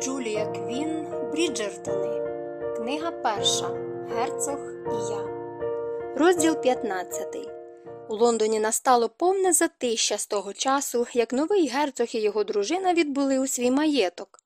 Джулія Квін Бріджертони. Книга перша. Герцог і я. Розділ 15. У Лондоні настало повне затища з того часу, як новий герцог і його дружина відбули у свій маєток.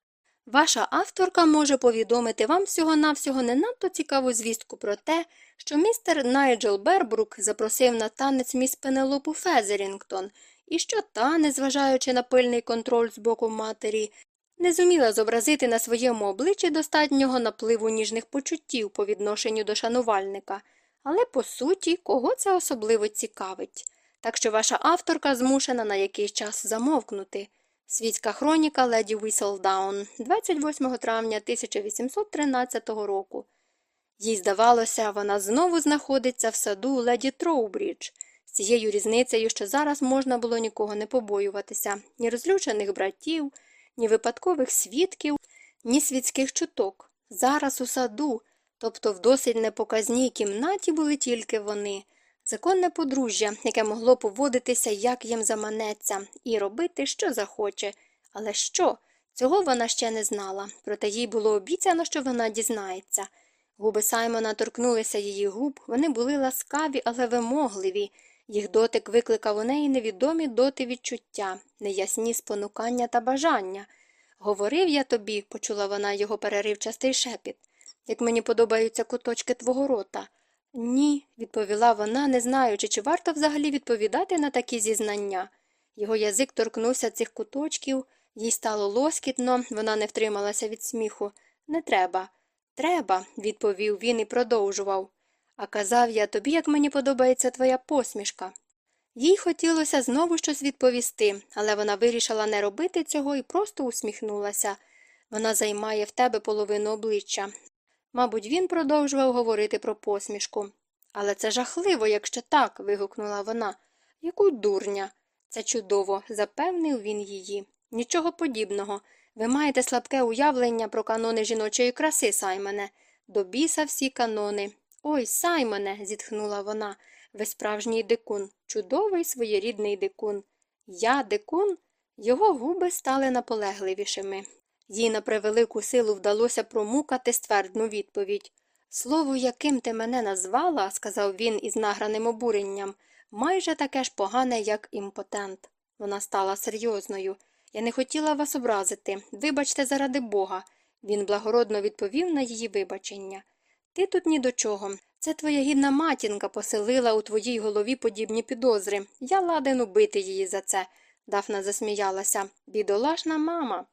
Ваша авторка може повідомити вам всього-навсього не надто цікаву звістку про те, що містер Найджел Бербрук запросив на танець міс Пенелопу Фезерінгтон, і що та, незважаючи на пильний контроль з боку матері, не зуміла зобразити на своєму обличчі достатнього напливу ніжних почуттів по відношенню до шанувальника, але по суті, кого це особливо цікавить. Так що ваша авторка змушена на якийсь час замовкнути. Світська хроніка леді Віселдаун, 28 травня 1813 року. Їй здавалося, вона знову знаходиться в саду леді Троубрідж, з цією різницею, що зараз можна було нікого не побоюватися, ні розлючених братів, ні випадкових свідків, ні світських чуток. Зараз у саду, тобто в досить непоказній кімнаті були тільки вони, законне подружжя, яке могло поводитися, як їм заманеться, і робити, що захоче. Але що? Цього вона ще не знала, проте їй було обіцяно, що вона дізнається. Губи Саймона торкнулися її губ, вони були ласкаві, але вимогливі. Їх дотик викликав у неї невідомі доти відчуття, неясні спонукання та бажання. Говорив я тобі, почула вона його переривчастий шепіт, як мені подобаються куточки твого рота. Ні, відповіла вона, не знаючи, чи варто взагалі відповідати на такі зізнання. Його язик торкнувся цих куточків, їй стало лоскітно, вона не втрималася від сміху. Не треба. Треба, відповів він і продовжував. А казав я тобі, як мені подобається твоя посмішка. Їй хотілося знову щось відповісти, але вона вирішила не робити цього і просто усміхнулася. Вона займає в тебе половину обличчя. Мабуть, він продовжував говорити про посмішку. Але це жахливо, якщо так. вигукнула вона. Яку дурня. Це чудово, запевнив він її. Нічого подібного. Ви маєте слабке уявлення про канони жіночої краси, Саймоне. До біса всі канони. Ой, Саймоне, зітхнула вона. Ви справжній дикун, чудовий своєрідний дикун. Я дикун? Його губи стали наполегливішими. Їй на превелику силу вдалося промукати ствердну відповідь. Слово, яким ти мене назвала, сказав він із награним обуренням, майже таке ж погане, як імпотент. Вона стала серйозною. Я не хотіла вас образити. Вибачте, заради бога. Він благородно відповів на її вибачення. Ти тут ні до чого. Це твоя гідна матінка поселила у твоїй голові подібні підозри. Я ладен убити її за це. Дафна засміялася. Бідолашна мама.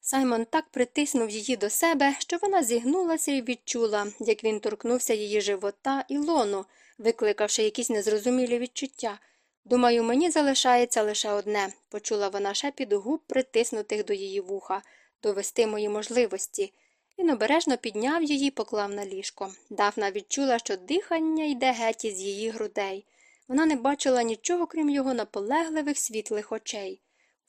Саймон так притиснув її до себе, що вона зігнулася і відчула, як він торкнувся її живота і лону, викликавши якісь незрозумілі відчуття. Думаю, мені залишається лише одне, почула вона шепіт губ, притиснутих до її вуха, довести мої можливості. Він обережно підняв її і поклав на ліжко. Дафна відчула, що дихання йде геть із її грудей. Вона не бачила нічого, крім його наполегливих світлих очей.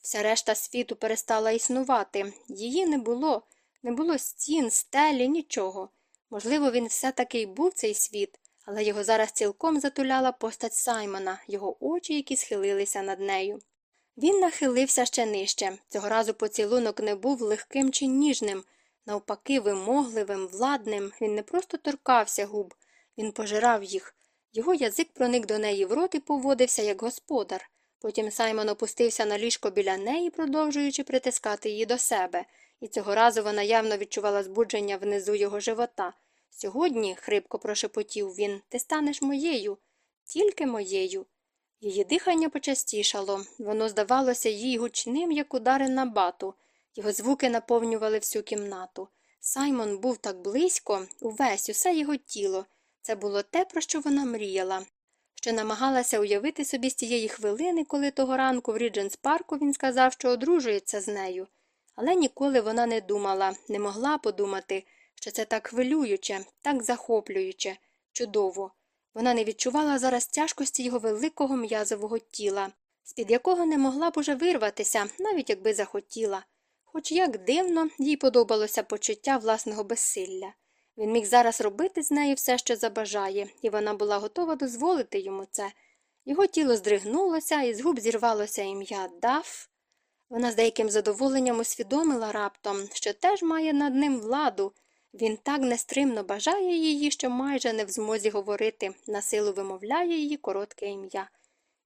Вся решта світу перестала існувати. Її не було, не було стін, стелі, нічого. Можливо, він все таки й був цей світ, але його зараз цілком затуляла постать Саймона, його очі, які схилилися над нею. Він нахилився ще нижче. Цього разу поцілунок не був легким чи ніжним. Навпаки, вимогливим, владним, він не просто торкався губ, він пожирав їх. Його язик проник до неї в рот і поводився як господар. Потім Саймон опустився на ліжко біля неї, продовжуючи притискати її до себе, і цього разу вона явно відчувала збудження внизу його живота. Сьогодні, хрипко прошепотів він, ти станеш моєю, тільки моєю. Її дихання почастішало, воно здавалося їй гучним, як удари на бату. Його звуки наповнювали всю кімнату. Саймон був так близько, увесь, усе його тіло. Це було те, про що вона мріяла, що намагалася уявити собі з тієї хвилини, коли того ранку в Рідженс парку він сказав, що одружується з нею. Але ніколи вона не думала, не могла подумати, що це так хвилююче, так захоплююче, чудово. Вона не відчувала зараз тяжкості його великого м'язового тіла, з під якого не могла б уже вирватися, навіть якби захотіла. Хоч як дивно, їй подобалося почуття власного безсилля. Він міг зараз робити з нею все, що забажає, і вона була готова дозволити йому це. Його тіло здригнулося, і з губ зірвалося ім'я Даф. Вона з деяким задоволенням усвідомила раптом, що теж має над ним владу. Він так нестримно бажає її, що майже не в змозі говорити, на силу вимовляє її коротке ім'я.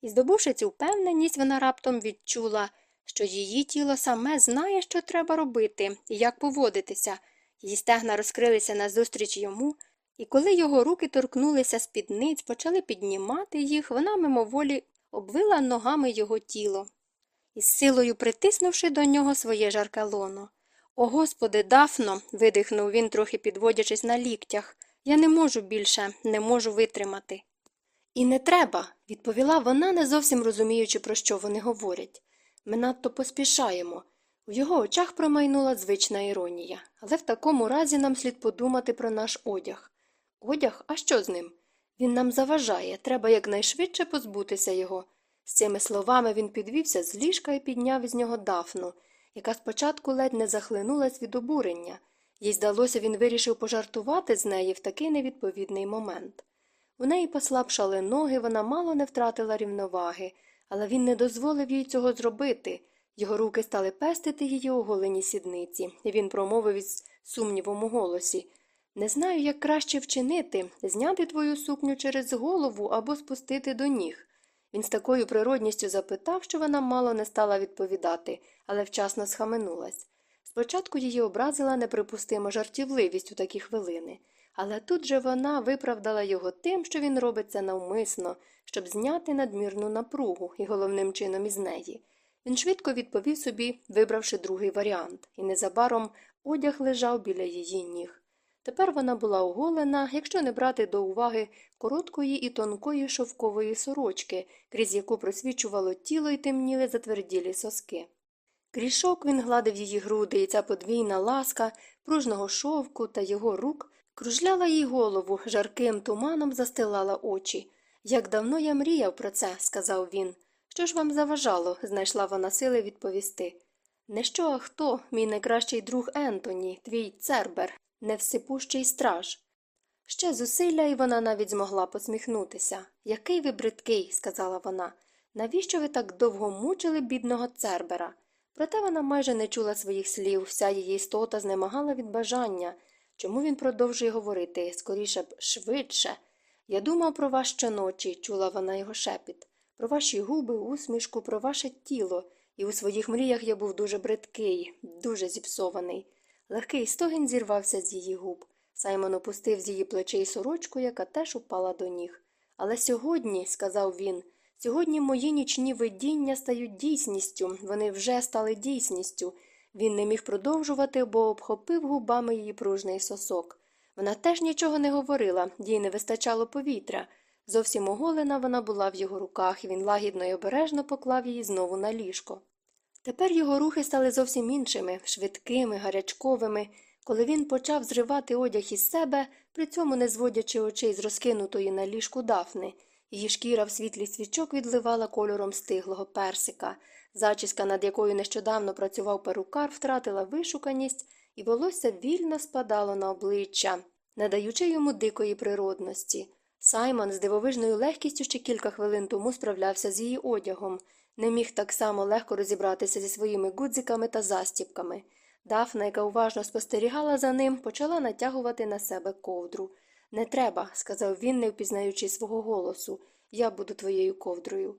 І, здобувши цю впевненість, вона раптом відчула, що її тіло саме знає, що треба робити і як поводитися. Її стегна розкрилися назустріч йому, і коли його руки торкнулися спідниць, почали піднімати їх, вона мимоволі обвила ногами його тіло, із силою притиснувши до нього своє жарке лоно. О, Господи, Дафно, видихнув він, трохи підводячись на ліктях. Я не можу більше, не можу витримати. І не треба, відповіла вона, не зовсім розуміючи, про що вони говорять. Ми надто поспішаємо. У його очах промайнула звична іронія, але в такому разі нам слід подумати про наш одяг. Одяг? А що з ним? Він нам заважає, треба якнайшвидше позбутися його. З цими словами він підвівся з ліжка і підняв із нього дафну, яка спочатку ледь не захлинулась від обурення. Їй здалося, він вирішив пожартувати з неї в такий невідповідний момент. У неї послабшали ноги, вона мало не втратила рівноваги, але він не дозволив їй цього зробити. Його руки стали пестити її оголені сідниці, і він промовив із сумнівом у голосі Не знаю, як краще вчинити зняти твою сукню через голову або спустити до ніг. Він з такою природністю запитав, що вона мало не стала відповідати, але вчасно схаменулась. Спочатку її образила неприпустима жартівливість у такі хвилини, але тут же вона виправдала його тим, що він робить це навмисно, щоб зняти надмірну напругу і головним чином із неї. Він швидко відповів собі, вибравши другий варіант, і незабаром одяг лежав біля її ніг. Тепер вона була оголена, якщо не брати до уваги короткої і тонкої шовкової сорочки, крізь яку просвічувало тіло і темніли затверділі соски. Крізь шок він гладив її груди, і ця подвійна ласка пружного шовку та його рук кружляла їй голову, жарким туманом застилала очі. Як давно я мріяв про це, сказав він. Що ж вам заважало? знайшла вона сили відповісти. Не що, а хто, мій найкращий друг Ентоні, твій цербер, невсипущий страж. Ще зусилля, і вона навіть змогла посміхнутися. Який ви бридкий, сказала вона. Навіщо ви так довго мучили бідного цербера? Проте вона майже не чула своїх слів, вся її істота знемагала від бажання. Чому він продовжує говорити скоріше б швидше? Я думав про вас щоночі, чула вона його шепіт, про ваші губи, усмішку, про ваше тіло, і у своїх мріях я був дуже бридкий, дуже зіпсований. Легкий стогін зірвався з її губ. Саймон опустив з її плечей сорочку, яка теж упала до ніг. Але сьогодні, сказав він, сьогодні мої нічні видіння стають дійсністю, вони вже стали дійсністю. Він не міг продовжувати, бо обхопив губами її пружний сосок. Вона теж нічого не говорила, їй не вистачало повітря. Зовсім оголена вона була в його руках, і він лагідно й обережно поклав її знову на ліжко. Тепер його рухи стали зовсім іншими, швидкими, гарячковими. Коли він почав зривати одяг із себе, при цьому не зводячи очей з розкинутої на ліжку дафни, її шкіра в світлі свічок відливала кольором стиглого персика. Зачіска, над якою нещодавно працював перукар, втратила вишуканість, і волосся вільно спадало на обличчя, надаючи йому дикої природності. Саймон з дивовижною легкістю ще кілька хвилин тому справлявся з її одягом не міг так само легко розібратися зі своїми гудзиками та застіпками. Дафна, яка уважно спостерігала за ним, почала натягувати на себе ковдру. Не треба, сказав він, не впізнаючи свого голосу, я буду твоєю ковдрою.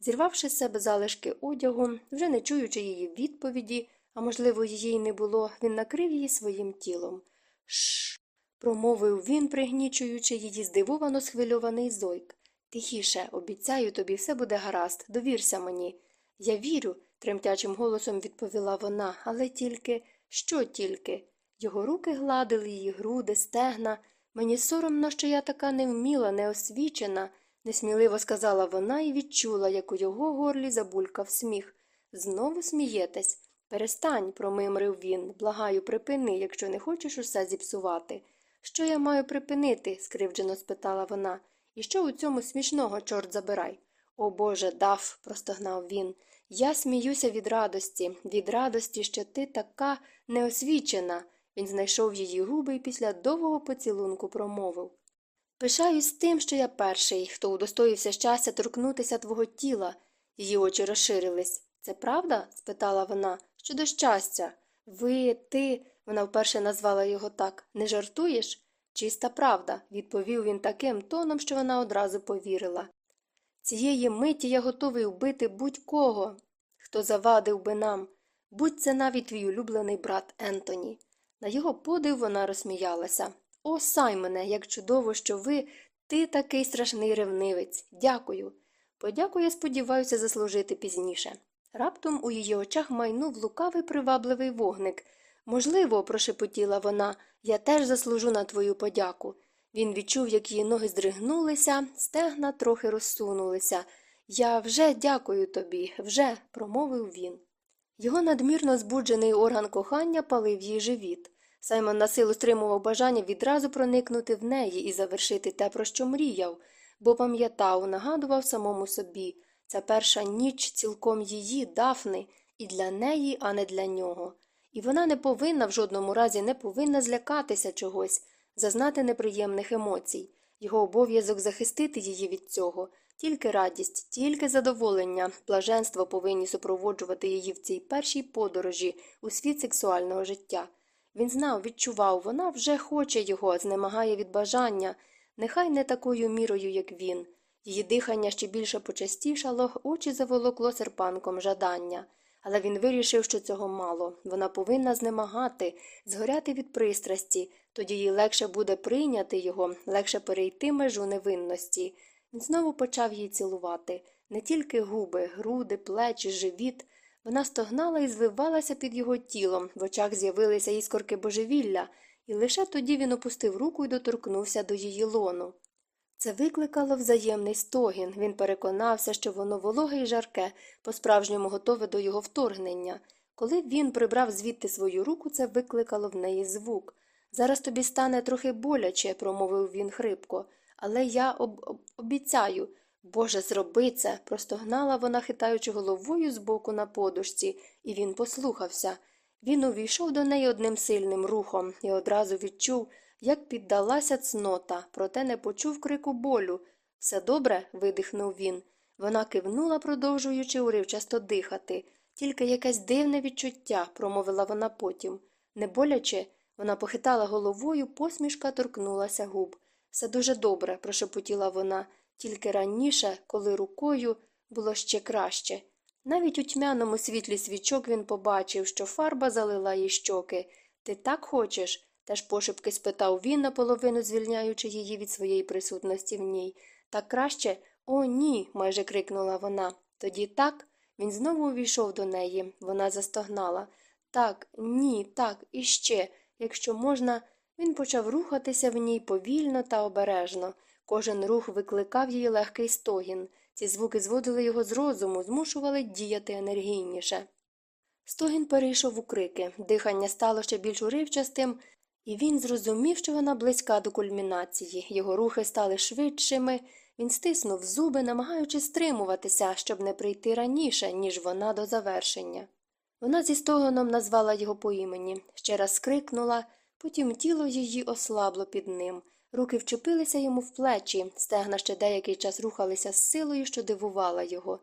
Зірвавши з себе залишки одягу, вже не чуючи її відповіді, а можливо, її й не було, він накрив її своїм тілом. Шш. промовив він, пригнічуючи її здивовано схвильований зойк. Тихіше, обіцяю тобі, все буде гаразд, довірся мені. Я вірю, тремтячим голосом відповіла вона, але тільки, що тільки? Його руки гладили її груди, стегна. Мені соромно, що я така невміла, неосвічена, несміливо сказала вона і відчула, як у його горлі забулькав сміх. Знову смієтесь. Перестань, промимрив він. Благаю, припини, якщо не хочеш усе зіпсувати. Що я маю припинити? скривджено спитала вона. І що у цьому смішного, чорт забирай? О Боже, дав, простогнав він. Я сміюся від радості, від радості, що ти така неосвічена. Він знайшов її губи і після довгого поцілунку промовив. Пишаюсь тим, що я перший, хто удостоївся щастя торкнутися твого тіла. Її очі розширились. Це правда? спитала вона. Щодо щастя. Ви, ти, вона вперше назвала його так, не жартуєш? Чиста правда, відповів він таким тоном, що вона одразу повірила. Цієї миті я готовий вбити будь-кого, хто завадив би нам, будь це навіть твій улюблений брат Ентоні. На його подив вона розсміялася. О, Саймоне, як чудово, що ви, ти такий страшний ревнивець. Дякую. Подяку, я сподіваюся, заслужити пізніше. Раптом у її очах майнув лукавий привабливий вогник. Можливо, прошепотіла вона, я теж заслужу на твою подяку. Він відчув, як її ноги здригнулися, стегна трохи розсунулися. Я вже дякую тобі, вже, промовив він. Його надмірно збуджений орган кохання палив їй живіт. Саймон на силу стримував бажання відразу проникнути в неї і завершити те, про що мріяв, бо пам'ятав, нагадував самому собі ця перша ніч цілком її, дафни, і для неї, а не для нього. І вона не повинна в жодному разі не повинна злякатися чогось, зазнати неприємних емоцій. Його обов'язок захистити її від цього. Тільки радість, тільки задоволення, блаженство повинні супроводжувати її в цій першій подорожі у світ сексуального життя. Він знав, відчував, вона вже хоче його, знемагає від бажання, нехай не такою мірою, як він. Її дихання ще більше почастішало, очі заволокло серпанком жадання. Але він вирішив, що цього мало. Вона повинна знемагати, згоряти від пристрасті, тоді їй легше буде прийняти його, легше перейти межу невинності. Він знову почав її цілувати не тільки губи, груди, плечі, живіт. Вона стогнала і звивалася під його тілом, в очах з'явилися іскорки божевілля, і лише тоді він опустив руку і доторкнувся до її лону. Це викликало взаємний стогін. Він переконався, що воно вологе і жарке, по-справжньому готове до його вторгнення. Коли він прибрав звідти свою руку, це викликало в неї звук. Зараз тобі стане трохи боляче, промовив він хрипко, але я об обіцяю. Боже, зроби це. простогнала вона, хитаючи головою з боку на подушці, і він послухався. Він увійшов до неї одним сильним рухом і одразу відчув, як піддалася цнота, проте не почув крику болю. Все добре? видихнув він. Вона кивнула, продовжуючи уривчасто дихати. Тільки якесь дивне відчуття, промовила вона потім. Не боляче, вона похитала головою, посмішка торкнулася губ. Все дуже добре, прошепотіла вона, тільки раніше, коли рукою було ще краще. Навіть у тьмяному світлі свічок він побачив, що фарба залила їй щоки. Ти так хочеш? теж пошепки спитав він, наполовину звільняючи її від своєї присутності в ній. Так краще? О, ні. майже крикнула вона. Тоді так. Він знову увійшов до неї. Вона застогнала. Так, ні, так, іще. Якщо можна, він почав рухатися в ній повільно та обережно. Кожен рух викликав її легкий стогін. Ці звуки зводили його з розуму, змушували діяти енергійніше. Стогін перейшов у крики, дихання стало ще більш уривчастим, і він зрозумів, що вона близька до кульмінації. Його рухи стали швидшими, він стиснув зуби, намагаючись стримуватися, щоб не прийти раніше, ніж вона до завершення. Вона зі стогоном назвала його по імені, ще раз скрикнула, потім тіло її ослабло під ним. Руки вчепилися йому в плечі, стегна ще деякий час рухалися з силою, що дивувала його.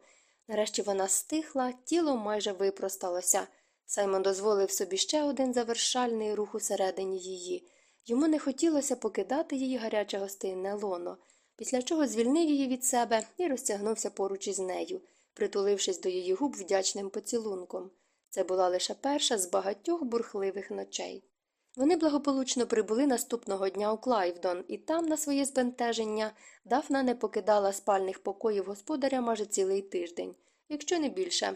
Нарешті вона стихла, тіло майже випросталося. Саймон дозволив собі ще один завершальний рух усередині її. Йому не хотілося покидати її гаряче гостинне лоно, після чого звільнив її від себе і розтягнувся поруч із нею, притулившись до її губ вдячним поцілунком. Це була лише перша з багатьох бурхливих ночей. Вони благополучно прибули наступного дня у Клайвдон, і там, на своє збентеження, Дафна не покидала спальних покоїв господаря майже цілий тиждень, якщо не більше.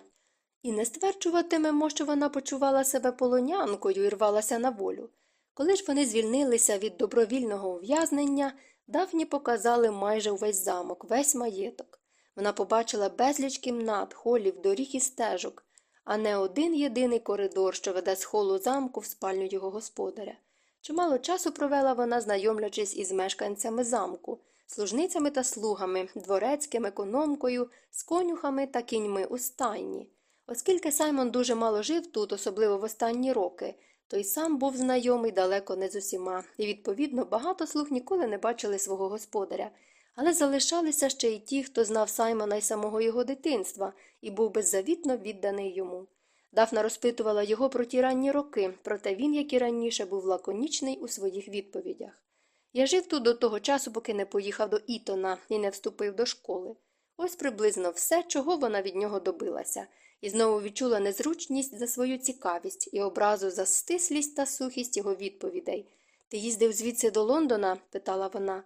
І не стверджуватимемо, що вона почувала себе полонянкою і рвалася на волю. Коли ж вони звільнилися від добровільного ув'язнення, Дафні показали майже увесь замок, весь маєток. Вона побачила безліч кімнат, холів, доріг і стежок а не один єдиний коридор, що веде з холу замку в спальню його господаря. Чимало часу провела вона, знайомлячись із мешканцями замку, служницями та слугами, дворецьким, економкою, з конюхами та кіньми у стайні. Оскільки Саймон дуже мало жив тут, особливо в останні роки, той сам був знайомий далеко не з усіма, і, відповідно, багато слуг ніколи не бачили свого господаря, Але залишалися ще й ті, хто знав Саймона й самого його дитинства і був беззавітно відданий йому. Дафна розпитувала його про ті ранні роки, проте він, як і раніше, був лаконічний у своїх відповідях. Я жив тут до того часу, поки не поїхав до Ітона і не вступив до школи. Ось приблизно все, чого вона від нього добилася, і знову відчула незручність за свою цікавість і образу за стислість та сухість його відповідей. Ти їздив звідси до Лондона? питала вона.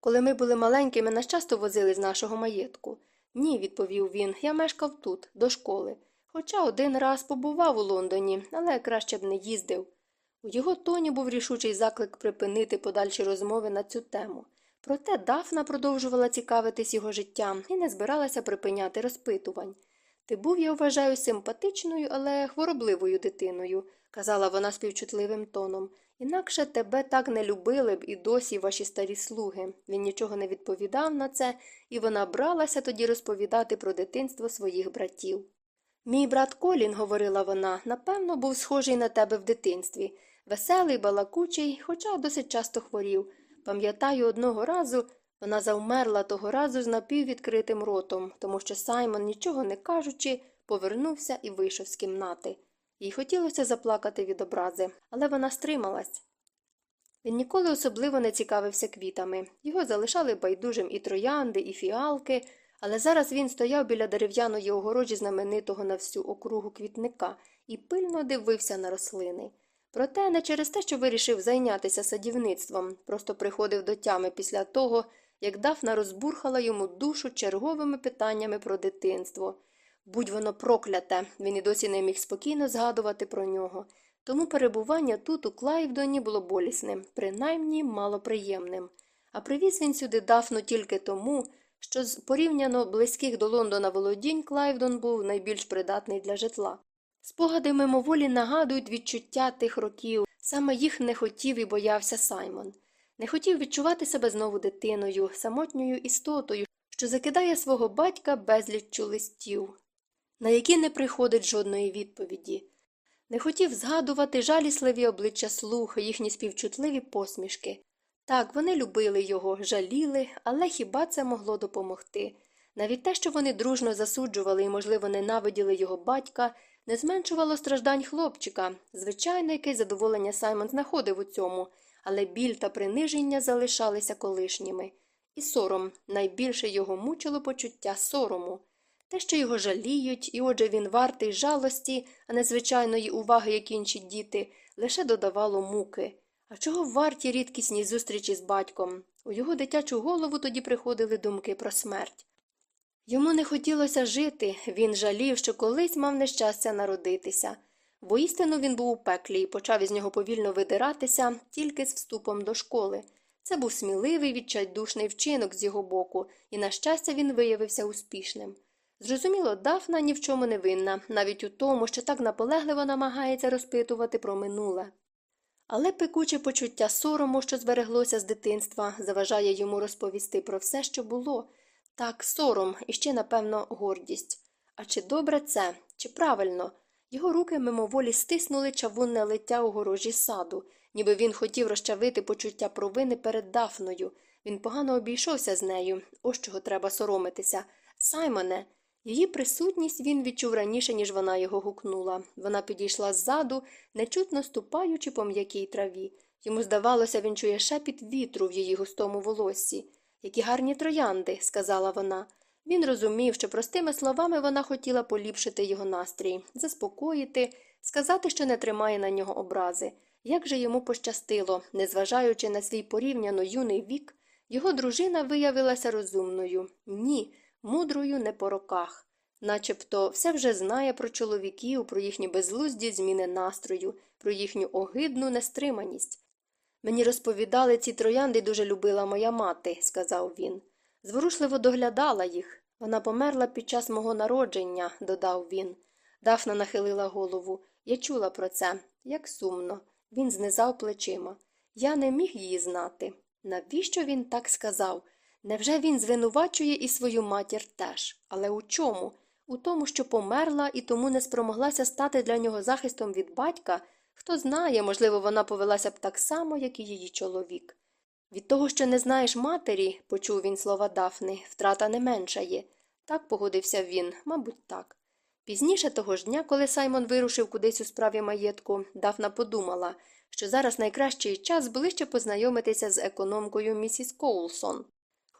Коли ми були маленькими, нас часто возили з нашого маєтку. Ні, відповів він, я мешкав тут, до школи. Хоча один раз побував у Лондоні, але краще б не їздив. У його тоні був рішучий заклик припинити подальші розмови на цю тему. Проте Дафна продовжувала цікавитись його життям і не збиралася припиняти розпитувань. Ти був, я вважаю, симпатичною, але хворобливою дитиною, казала вона співчутливим тоном. Інакше тебе так не любили б і досі ваші старі слуги. Він нічого не відповідав на це, і вона бралася тоді розповідати про дитинство своїх братів. Мій брат Колін, говорила вона, напевно, був схожий на тебе в дитинстві, веселий, балакучий, хоча досить часто хворів. Пам'ятаю, одного разу вона завмерла того разу з напіввідкритим ротом, тому що Саймон, нічого не кажучи, повернувся і вийшов з кімнати. Їй хотілося заплакати від образи, але вона стрималась. Він ніколи особливо не цікавився квітами. Його залишали байдужим і троянди, і фіалки, але зараз він стояв біля дерев'яної огорожі знаменитого на всю округу квітника і пильно дивився на рослини. Проте не через те, що вирішив зайнятися садівництвом, просто приходив до тями після того, як Дафна розбурхала йому душу черговими питаннями про дитинство. Будь воно прокляте, він і досі не міг спокійно згадувати про нього. Тому перебування тут, у Клайвдоні, було болісним, принаймні малоприємним. А привіз він сюди Дафну тільки тому, що з порівняно близьких до Лондона володінь Клайвдон був найбільш придатний для житла. Спогади мимоволі нагадують відчуття тих років, саме їх не хотів і боявся Саймон. Не хотів відчувати себе знову дитиною, самотньою істотою, що закидає свого батька безліччю листів, на які не приходить жодної відповіді. Не хотів згадувати жалісливі обличчя слух, їхні співчутливі посмішки. Так, вони любили його, жаліли, але хіба це могло допомогти? Навіть те, що вони дружно засуджували і, можливо, ненавиділи його батька, не зменшувало страждань хлопчика. Звичайно, якесь задоволення Саймон знаходив у цьому, але біль та приниження залишалися колишніми. І сором найбільше його мучило почуття сорому. Те, що його жаліють, і отже він вартий жалості, а не звичайної уваги, як інші діти, лише додавало муки. А чого варті рідкісні зустрічі з батьком? У його дитячу голову тоді приходили думки про смерть. Йому не хотілося жити, він жалів, що колись мав нещастя народитися. Воістину він був у пеклі і почав із нього повільно видиратися тільки з вступом до школи. Це був сміливий, відчайдушний вчинок з його боку, і, на щастя, він виявився успішним. Зрозуміло, Дафна ні в чому не винна, навіть у тому, що так наполегливо намагається розпитувати про минуле. Але пекуче почуття сорому, що збереглося з дитинства, заважає йому розповісти про все, що було. Так, сором і ще, напевно, гордість. А чи добре це, чи правильно? Його руки мимоволі стиснули чавунне лиття у горожі саду, ніби він хотів розчавити почуття провини перед Дафною. Він погано обійшовся з нею, ось чого треба соромитися. Саймоне. Її присутність він відчув раніше, ніж вона його гукнула. Вона підійшла ззаду, нечутно ступаючи по м'якій траві. Йому здавалося, він чує шепіт вітру в її густому волоссі. Які гарні троянди, сказала вона. Він розумів, що простими словами вона хотіла поліпшити його настрій, заспокоїти, сказати, що не тримає на нього образи. Як же йому пощастило, незважаючи на свій порівняно юний вік, його дружина виявилася розумною. Ні, мудрою не по роках. Начебто все вже знає про чоловіків, про їхні безглузді зміни настрою, про їхню огидну нестриманість. Мені розповідали, ці троянди дуже любила моя мати, сказав він. Зворушливо доглядала їх. Вона померла під час мого народження, додав він. Дафна нахилила голову. Я чула про це. Як сумно. Він знизав плечима. Я не міг її знати. Навіщо він так сказав? Невже він звинувачує і свою матір теж? Але у чому? У тому, що померла і тому не спромоглася стати для нього захистом від батька? Хто знає, можливо, вона повелася б так само, як і її чоловік. Від того, що не знаєш матері, почув він слова Дафни, втрата не меншає. Так погодився він, мабуть, так. Пізніше того ж дня, коли Саймон вирушив кудись у справі маєтку, Дафна подумала, що зараз найкращий час ближче познайомитися з економкою місіс Коулсон.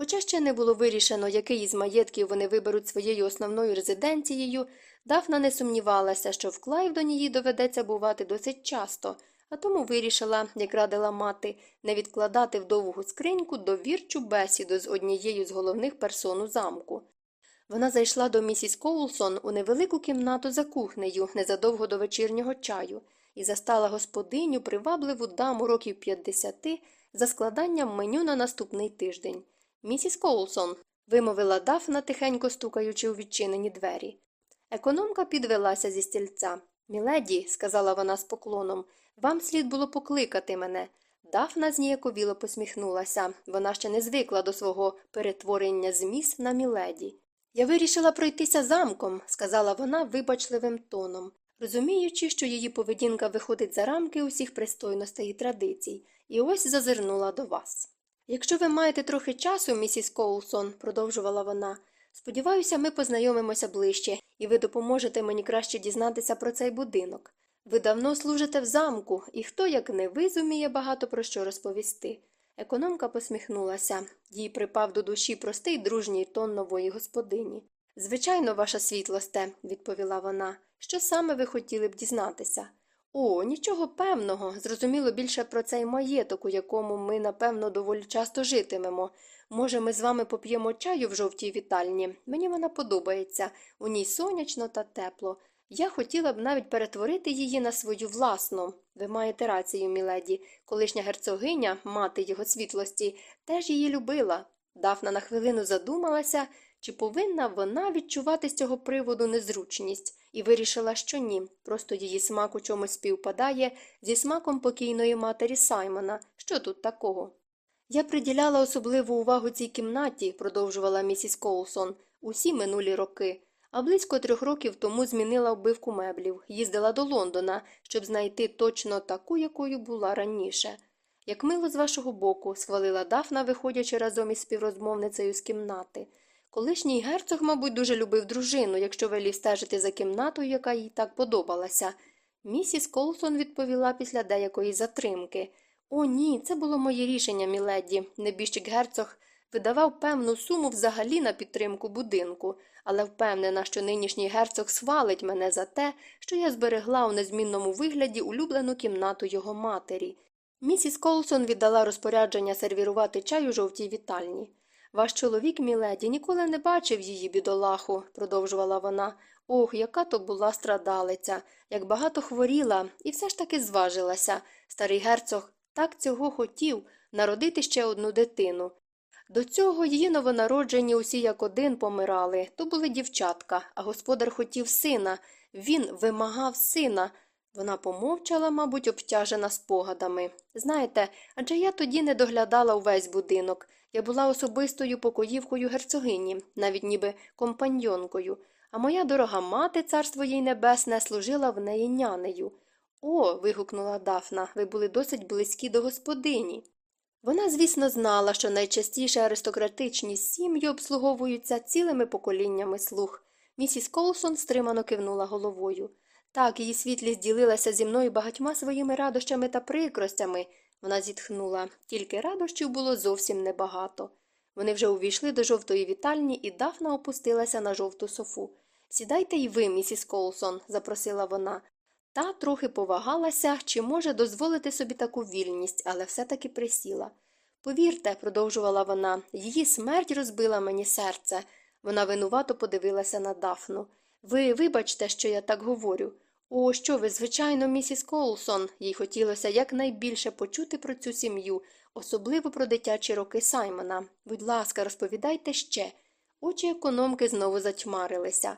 Хоча ще не було вирішено, який із маєтків вони виберуть своєю основною резиденцією, Дафна не сумнівалася, що в Клайвдоні їй доведеться бувати досить часто, а тому вирішила, як радила мати, не відкладати в довгу скриньку довірчу бесіду з однією з головних персон у замку. Вона зайшла до місіс Коулсон у невелику кімнату за кухнею незадовго до вечірнього чаю і застала господиню привабливу даму років 50 за складанням меню на наступний тиждень. Місіс Коулсон, вимовила Дафна, тихенько стукаючи у відчинені двері. Економка підвелася зі стільця. Міледі, сказала вона з поклоном, вам слід було покликати мене. Дафна зніяковіло посміхнулася. Вона ще не звикла до свого перетворення з міс на міледі. Я вирішила пройтися замком, сказала вона вибачливим тоном, розуміючи, що її поведінка виходить за рамки усіх пристойностей і традицій, і ось зазирнула до вас. Якщо ви маєте трохи часу, місіс Коулсон, продовжувала вона, сподіваюся, ми познайомимося ближче, і ви допоможете мені краще дізнатися про цей будинок. Ви давно служите в замку, і хто, як не ви, зуміє багато про що розповісти. Економка посміхнулася, їй припав до душі простий дружній тон нової господині. Звичайно, ваша світлосте, відповіла вона. Що саме ви хотіли б дізнатися? О, нічого певного, зрозуміло більше про цей маєток, у якому ми, напевно, доволі часто житимемо. Може, ми з вами поп'ємо чаю в жовтій вітальні. Мені вона подобається, у ній сонячно та тепло. Я хотіла б навіть перетворити її на свою власну. Ви маєте рацію, міледі. Колишня герцогиня, мати його світлості, теж її любила. Дафна на хвилину задумалася, чи повинна вона відчувати з цього приводу незручність, і вирішила, що ні, просто її смак у чомусь співпадає зі смаком покійної матері Саймона. Що тут такого? Я приділяла особливу увагу цій кімнаті, продовжувала місіс Коулсон, усі минулі роки а близько трьох років тому змінила оббивку меблів, їздила до Лондона, щоб знайти точно таку, якою була раніше. Як мило з вашого боку, схвалила Дафна, виходячи разом із співрозмовницею з кімнати. Колишній герцог, мабуть, дуже любив дружину, якщо велів стежити за кімнатою, яка їй так подобалася. Місіс Колсон відповіла після деякої затримки. О, ні, це було моє рішення, міледі. Небіжчик герцог видавав певну суму взагалі на підтримку будинку, але впевнена, що нинішній герцог свалить мене за те, що я зберегла у незмінному вигляді улюблену кімнату його матері. Місіс Колсон віддала розпорядження сервірувати чай у жовтій вітальні. Ваш чоловік, міледі, ніколи не бачив її бідолаху, продовжувала вона. Ох, яка то була страдалиця, як багато хворіла, і все ж таки зважилася. Старий герцог так цього хотів народити ще одну дитину. До цього її новонароджені усі як один помирали, то були дівчатка, а господар хотів сина. Він вимагав сина. Вона помовчала, мабуть, обтяжена спогадами. Знаєте, адже я тоді не доглядала увесь будинок. Я була особистою покоївкою герцогині, навіть ніби компаньонкою, а моя дорога мати, царство їй небесне, служила в неї нянею. О. вигукнула Дафна, ви були досить близькі до господині. Вона, звісно, знала, що найчастіше аристократичні сім'ї обслуговуються цілими поколіннями слуг. Місіс Колсон стримано кивнула головою. Так, її світлість ділилася зі мною багатьма своїми радощами та прикростями. Вона зітхнула, тільки радощів було зовсім небагато. Вони вже увійшли до жовтої вітальні, і Дафна опустилася на жовту софу. Сідайте й ви, місіс Колсон, запросила вона. Та трохи повагалася, чи може дозволити собі таку вільність, але все таки присіла. Повірте, продовжувала вона, її смерть розбила мені серце. Вона винувато подивилася на Дафну. Ви вибачте, що я так говорю. О, що ви, звичайно, місіс Колсон, їй хотілося якнайбільше почути про цю сім'ю, особливо про дитячі роки Саймона. Будь ласка, розповідайте ще. Очі економки знову затьмарилися.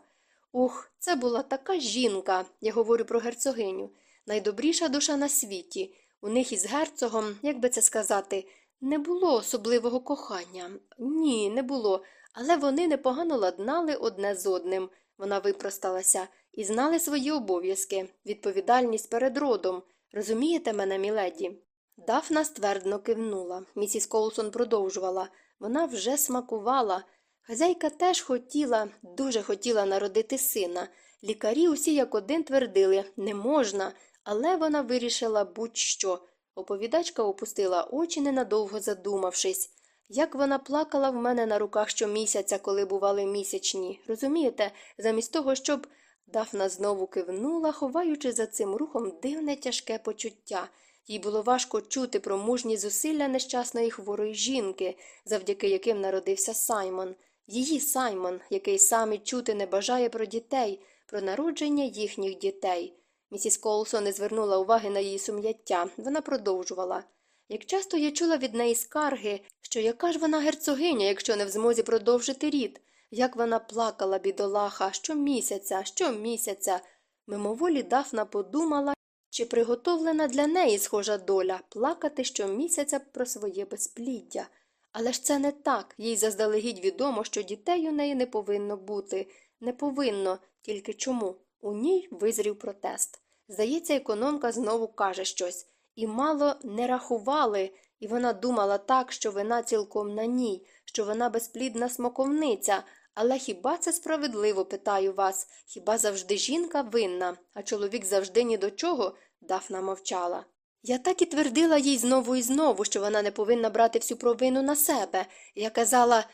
Ух, це була така жінка, я говорю про герцогиню, найдобріша душа на світі. У них із герцогом, як би це сказати, не було особливого кохання. Ні, не було, але вони непогано ладнали одне з одним. Вона випросталася і знали свої обов'язки, відповідальність перед родом. Розумієте мене, міледі? Дафна ствердно кивнула. Місіс Коулсон продовжувала. Вона вже смакувала. Хазяйка теж хотіла, дуже хотіла народити сина. Лікарі усі як один твердили не можна, але вона вирішила будь-що. Оповідачка опустила очі, ненадовго задумавшись. Як вона плакала в мене на руках щомісяця, коли бували місячні. Розумієте, замість того, щоб. Дафна знову кивнула, ховаючи за цим рухом дивне тяжке почуття. Їй було важко чути про мужні зусилля нещасної хворої жінки, завдяки яким народився Саймон. Її Саймон, який сам і чути не бажає про дітей, про народження їхніх дітей. Місіс Колсон не звернула уваги на її сум'яття. Вона продовжувала. Як часто я чула від неї скарги, що яка ж вона герцогиня, якщо не в змозі продовжити рід, як вона плакала, бідолаха, щомісяця, щомісяця. Мимоволі Дафна подумала, чи приготовлена для неї схожа доля плакати щомісяця про своє безпліддя. Але ж це не так, їй заздалегідь відомо, що дітей у неї не повинно бути. Не повинно, тільки чому? У ній визрів протест. Здається, економка знову каже щось. І мало не рахували, і вона думала так, що вина цілком на ній, що вона безплідна смоковниця. Але хіба це справедливо, питаю вас? Хіба завжди жінка винна, а чоловік завжди ні до чого? Дафна мовчала. Я так і твердила їй знову і знову, що вона не повинна брати всю провину на себе. Я казала.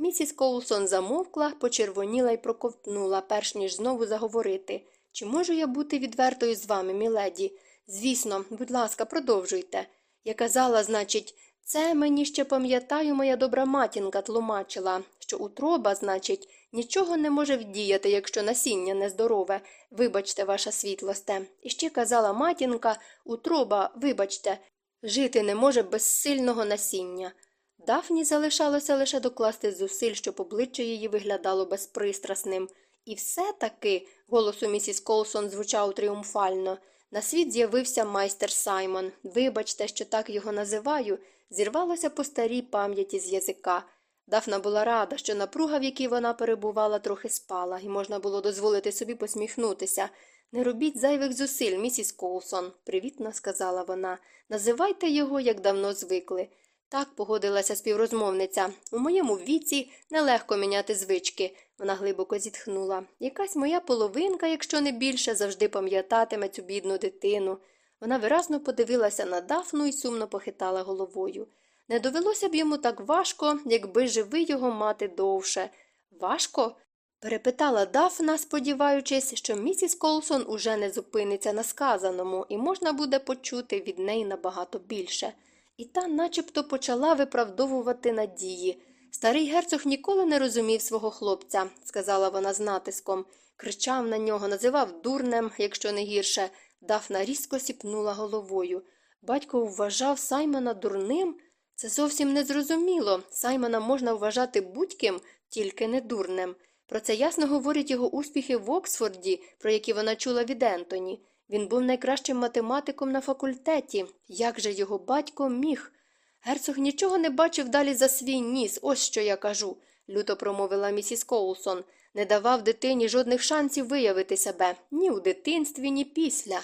Місіс Коулсон замовкла, почервоніла і проковтнула, перш ніж знову заговорити. Чи можу я бути відвертою з вами, міледі? Звісно, будь ласка, продовжуйте. Я казала, значить, це мені ще пам'ятаю, моя добра матінка тлумачила, що утроба, значить, нічого не може вдіяти, якщо насіння нездорове. Вибачте, ваша світлосте. І ще казала матінка, утроба, вибачте, жити не може без сильного насіння. Дафні залишалося лише докласти зусиль, щоб обличчя її виглядало безпристрасним. І все таки, голос у місіс Колсон звучав тріумфально, на світ з'явився майстер Саймон. Вибачте, що так його називаю, зірвалося по старій пам'яті з язика. Дафна була рада, що напруга, в якій вона перебувала, трохи спала, і можна було дозволити собі посміхнутися. Не робіть зайвих зусиль, місіс Колсон, привітно сказала вона. Називайте його, як давно звикли. Так погодилася співрозмовниця. У моєму віці нелегко міняти звички. Вона глибоко зітхнула. Якась моя половинка, якщо не більше, завжди пам'ятатиме цю бідну дитину. Вона виразно подивилася на дафну і сумно похитала головою. Не довелося б йому так важко, якби живий його мати довше. Важко? перепитала Дафна, сподіваючись, що місіс Колсон уже не зупиниться на сказаному, і можна буде почути від неї набагато більше. І та начебто почала виправдовувати надії. Старий герцог ніколи не розумів свого хлопця, сказала вона з натиском, кричав на нього, називав дурнем, якщо не гірше. Дафна різко сіпнула головою. Батько вважав Саймона дурним? Це зовсім незрозуміло. Саймона можна вважати будь-ким, тільки не дурнем. Про це ясно говорять його успіхи в Оксфорді, про які вона чула від Ентоні. Він був найкращим математиком на факультеті. Як же його батько міг? Герцог нічого не бачив далі за свій ніс, ось що я кажу, люто промовила місіс Коулсон. Не давав дитині жодних шансів виявити себе ні у дитинстві, ні після.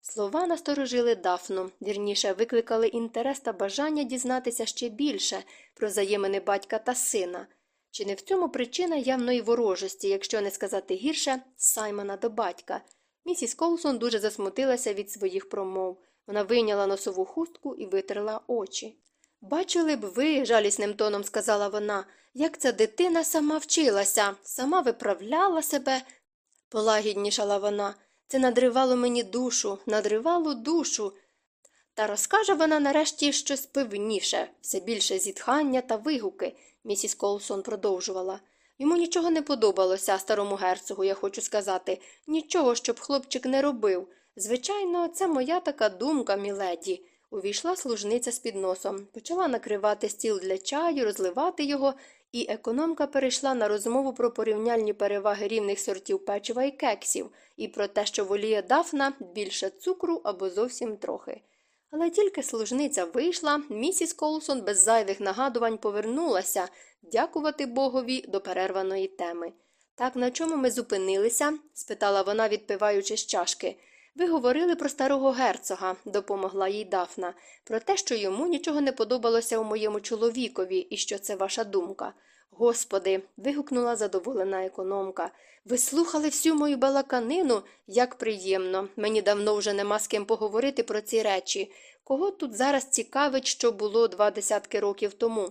Слова насторожили Дафну, вірніше викликали інтерес та бажання дізнатися ще більше про взаємини батька та сина. Чи не в цьому причина явної ворожості, якщо не сказати гірше, Саймона до батька? Місіс Колсон дуже засмутилася від своїх промов. Вона вийняла носову хустку і витерла очі. Бачили б ви, жалісним тоном сказала вона, як ця дитина сама вчилася, сама виправляла себе, полагіднішала вона. Це надривало мені душу, надривало душу. Та розкаже вона нарешті щось певніше, все більше зітхання та вигуки, місіс Колсон продовжувала. Йому нічого не подобалося старому герцогу, я хочу сказати, нічого, щоб хлопчик не робив. Звичайно, це моя така думка, міледі. Увійшла служниця з підносом, почала накривати стіл для чаю, розливати його, і економка перейшла на розмову про порівняльні переваги рівних сортів печива і кексів, і про те, що воліє дафна більше цукру або зовсім трохи. Але тільки служниця вийшла, місіс Колсон без зайвих нагадувань повернулася дякувати Богові до перерваної теми. Так на чому ми зупинилися? спитала вона, відпиваючи з чашки. Ви говорили про старого герцога, допомогла їй Дафна, про те, що йому нічого не подобалося у моєму чоловікові і що це ваша думка. Господи. вигукнула задоволена економка. Ви слухали всю мою балаканину? Як приємно. Мені давно вже нема з ким поговорити про ці речі. Кого тут зараз цікавить, що було два десятки років тому?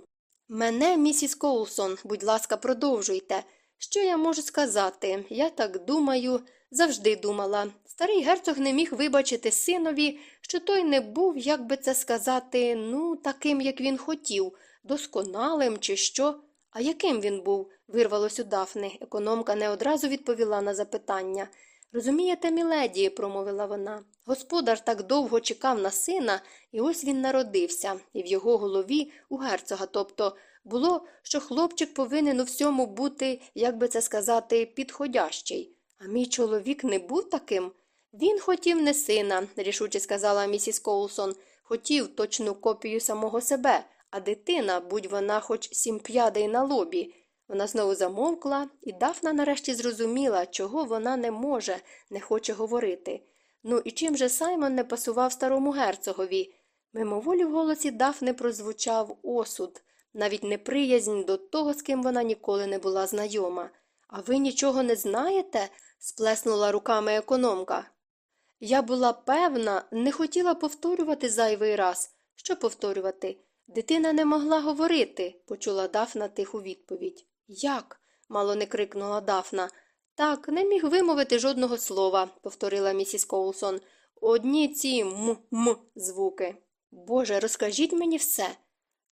Мене, місіс Коулсон, будь ласка, продовжуйте. Що я можу сказати? Я так думаю, завжди думала. Старий герцог не міг вибачити синові, що той не був, як би це сказати, ну, таким, як він хотів, досконалим чи що. А яким він був? вирвалось у Дафни. Економка не одразу відповіла на запитання. Розумієте, міледі, промовила вона. Господар так довго чекав на сина, і ось він народився, і в його голові, у герцога, тобто, було, що хлопчик повинен у всьому бути, як би це сказати, підходящий. А мій чоловік не був таким. Він хотів не сина, рішуче сказала місіс Коулсон, хотів точну копію самого себе, а дитина, будь вона хоч сім п'ядей на лобі. Вона знову замовкла, і Дафна нарешті зрозуміла, чого вона не може, не хоче говорити. Ну і чим же Саймон не пасував старому герцогові? Мимоволі в голосі Дафни прозвучав осуд, навіть неприязнь до того, з ким вона ніколи не була знайома. А ви нічого не знаєте? сплеснула руками економка. Я була певна, не хотіла повторювати зайвий раз. Що повторювати? Дитина не могла говорити, почула Дафна тиху відповідь. Як? мало не крикнула Дафна. Так, не міг вимовити жодного слова, повторила місіс Коулсон. Одні ці м-м звуки. Боже, розкажіть мені все.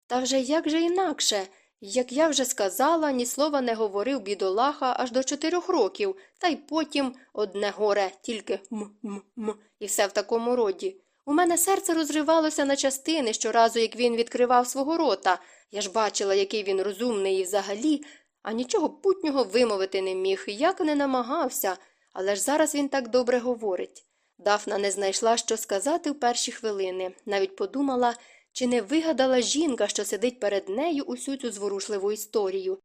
Та вже як же інакше? Як я вже сказала, ні слова не говорив бідолаха аж до чотирьох років, та й потім одне горе, тільки м-м-м, і все в такому роді. У мене серце розривалося на частини щоразу, як він відкривав свого рота. Я ж бачила, який він розумний і взагалі, а нічого путнього вимовити не міг, як не намагався, але ж зараз він так добре говорить. Дафна не знайшла, що сказати в перші хвилини, навіть подумала, чи не вигадала жінка, що сидить перед нею усю цю зворушливу історію.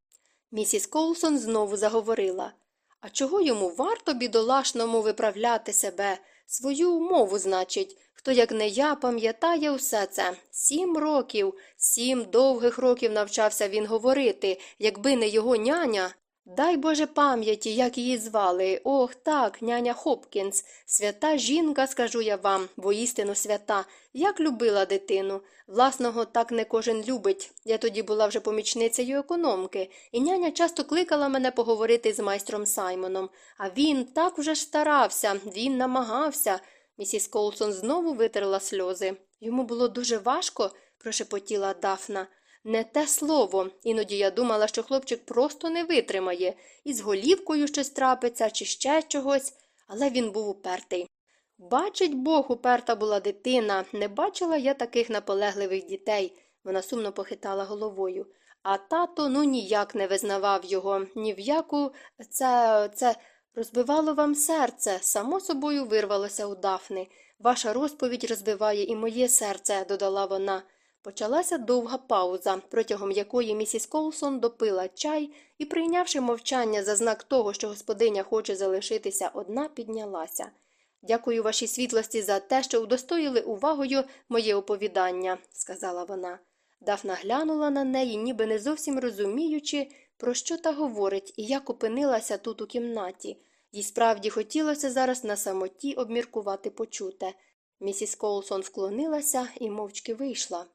Місіс Колсон знову заговорила А чого йому варто бідолашному виправляти себе? Свою умову, значить, хто, як не я, пам'ятає усе це. Сім років, сім довгих років навчався він говорити, якби не його няня. Дай Боже пам'яті, як її звали. Ох, так, няня Хопкінс. Свята жінка, скажу я вам, воістину свята, як любила дитину. Власного так не кожен любить. Я тоді була вже помічницею економки, і няня часто кликала мене поговорити з майстром Саймоном. А він так уже старався, він намагався. Місіс Колсон знову витерла сльози. Йому було дуже важко, прошепотіла Дафна. Не те слово. Іноді я думала, що хлопчик просто не витримає, і з голівкою щось трапиться, чи ще чогось, але він був упертий. Бачить Бог, уперта була дитина, не бачила я таких наполегливих дітей, вона сумно похитала головою. А тато ну ніяк не визнавав його, ні в яку це, це розбивало вам серце, само собою вирвалося у Дафни. Ваша розповідь розбиває і моє серце, додала вона. Почалася довга пауза, протягом якої місіс Колсон допила чай і, прийнявши мовчання за знак того, що господиня хоче залишитися одна, піднялася. Дякую вашій світлості за те, що удостоїли увагою моє оповідання, сказала вона. Дафна глянула на неї, ніби не зовсім розуміючи, про що та говорить і як опинилася тут у кімнаті. Їй справді хотілося зараз на самоті обміркувати почуте. Місіс Колсон вклонилася і мовчки вийшла.